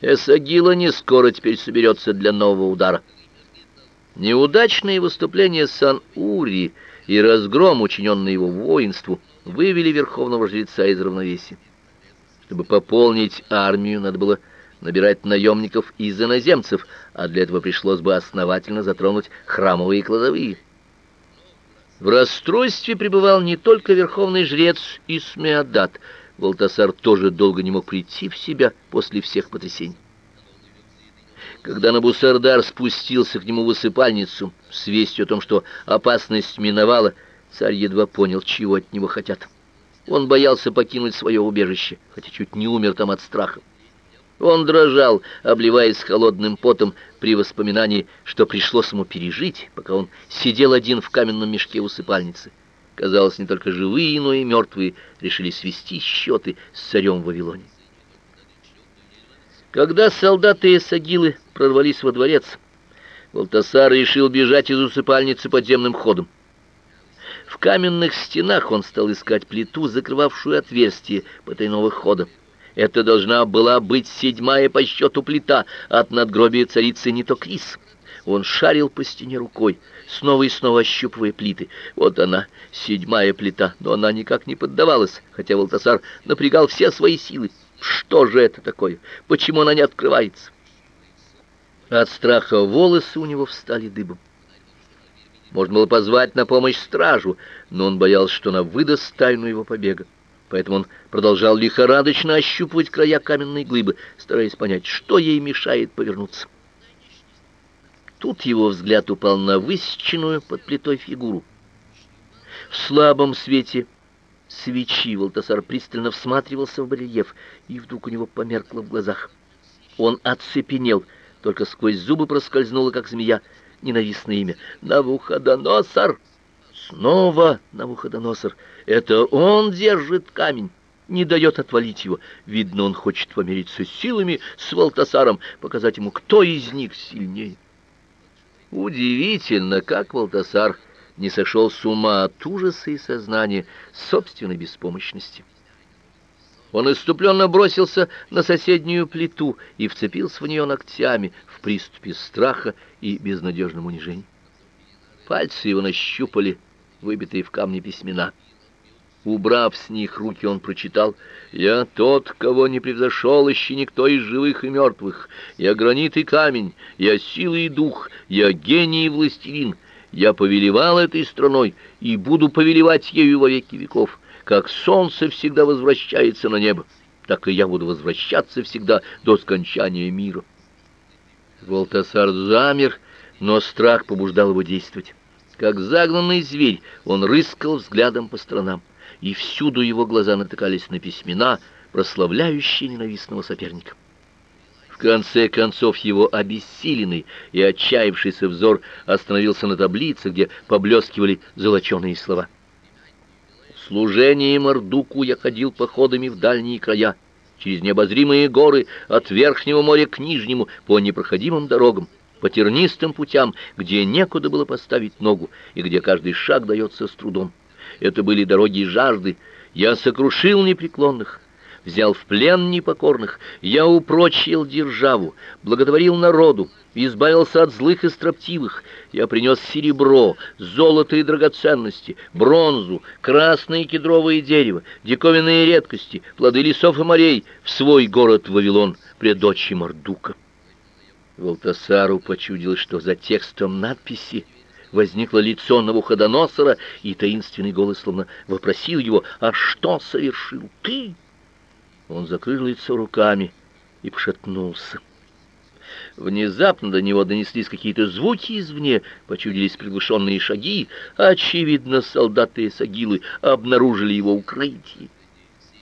Эсагила не скоро теперь соберется для нового удара. Неудачные выступления Сан-Ури и разгром, учиненный его воинству, вывели верховного жреца из равновесия. Чтобы пополнить армию, надо было набирать наемников из иноземцев, а для этого пришлось бы основательно затронуть храмовые кладовые. В расстройстве пребывал не только верховный жрец Исмеадат. Валтасар тоже долго не мог прийти в себя после всех потрясений. Когда Набусардар спустился к нему в высыпальницу с вестью о том, что опасность миновала, царь едва понял, чего от него хотят. Он боялся покинуть свое убежище, хотя чуть не умер там от страха. Он дрожал, обливаясь холодным потом при воспоминании, что пришлось ему пережить, пока он сидел один в каменном мешке усыпальницы. Казалось, не только живые, но и мертвые решили свести счеты с царем Вавилоне. Когда солдаты и сагилы прорвались во дворец, Валтасар решил бежать из усыпальницы подземным ходом. В каменных стенах он стал искать плиту, закрывавшую отверстие потайного хода. Это должна была быть седьмая по счету плита от надгробия царицы Нитокрис. Он шарил по стене рукой, снова и снова ощупывая плиты. Вот она, седьмая плита, но она никак не поддавалась, хотя Валтасар напрягал все свои силы. Что же это такое? Почему она не открывается? От страха волосы у него встали дыбом. Можно было позвать на помощь стражу, но он боялся, что она выдаст тайну его побега. Поэтому он продолжал лихорадочно ощупывать края каменной глыбы, стараясь понять, что ей мешает повернуться. Тут его взгляд упал на высеченную под плитой фигуру. В слабом свете свечи Валтасар пристально всматривался в барельеф, и вдруг у него померкло в глазах. Он оцепенел, только сквозь зубы проскользнуло, как змея, ненавистное имя — Навуходоносор. Снова Навуходоносор. Это он держит камень, не дает отвалить его. Видно, он хочет помериться силами с Валтасаром, показать ему, кто из них сильнее. Удивительно, как Валтасар не сошел с ума от ужаса и сознания собственной беспомощности. Он иступленно бросился на соседнюю плиту и вцепился в нее ногтями в приступе страха и безнадежном унижении. Пальцы его нащупали выбитые в камне письмена. Убрав с них руки, он прочитал «Я тот, кого не превзошел еще никто из живых и мертвых. Я гранит и камень, я сила и дух, я гений и властелин. Я повелевал этой страной и буду повелевать ею во веки веков. Как солнце всегда возвращается на небо, так и я буду возвращаться всегда до скончания мира». Волтасар замер, но страх побуждал его действовать. Как загнанный зверь, он рыскал взглядом по сторонам, и всюду его глаза натыкались на письмена, прославляющие ненавистного соперника. В конце концов его обессиленный и отчаявшийся взор остановился на таблице, где поблескивали золоченые слова. В служении Мордуку я ходил походами в дальние края, через необозримые горы от верхнего моря к нижнему, по непроходимым дорогам по тернистым путям, где некуда было поставить ногу и где каждый шаг дается с трудом. Это были дороги жажды. Я сокрушил непреклонных, взял в плен непокорных, я упрочил державу, благотворил народу, избавился от злых и строптивых. Я принес серебро, золото и драгоценности, бронзу, красное кедровое дерево, диковинные редкости, плоды лесов и морей в свой город Вавилон, пред очи Мордука. Волтасару почудилось, что за текстом надписи возникло лицо Навуходоносора, и таинственный голос словно вопросил его, «А что совершил ты?» Он закрыл лицо руками и пошатнулся. Внезапно до него донеслись какие-то звуки извне, почудились приглушенные шаги, очевидно, солдаты и сагилы обнаружили его укрытие.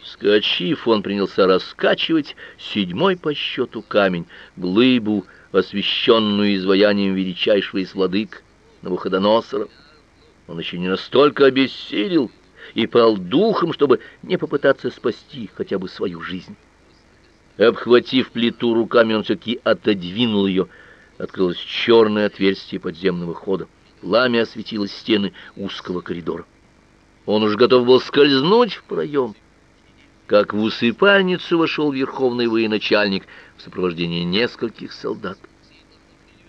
Вскочив, он принялся раскачивать седьмой по счету камень, глыбу, освященную изваянием величайшего из владык Навуходоносора. Он еще не настолько обессилел и пал духом, чтобы не попытаться спасти хотя бы свою жизнь. Обхватив плиту руками, он все-таки отодвинул ее. Открылось черное отверстие подземного хода. Пламя осветило стены узкого коридора. Он уж готов был скользнуть в проем, как в усыпальницу вошел верховный военачальник в сопровождении нескольких солдат.